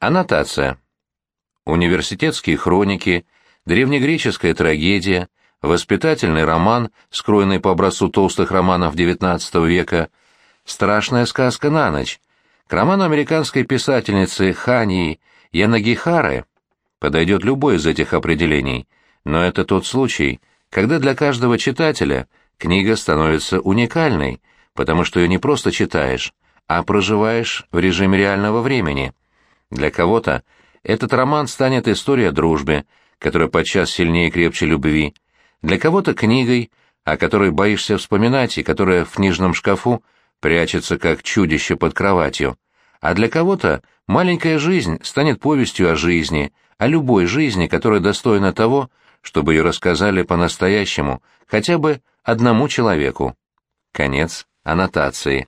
Аннотация. Университетские хроники, древнегреческая трагедия, воспитательный роман, скроенный по образцу толстых романов XIX века, страшная сказка на ночь. К роману американской писательницы Хании Янагихары подойдет любой из этих определений, но это тот случай, когда для каждого читателя книга становится уникальной, потому что ее не просто читаешь, а проживаешь в режиме реального времени. Для кого-то этот роман станет историей о дружбе, которая подчас сильнее и крепче любви, для кого-то книгой, о которой боишься вспоминать и которая в книжном шкафу прячется как чудище под кроватью, а для кого-то маленькая жизнь станет повестью о жизни, о любой жизни, которая достойна того, чтобы ее рассказали по-настоящему хотя бы одному человеку. Конец аннотации.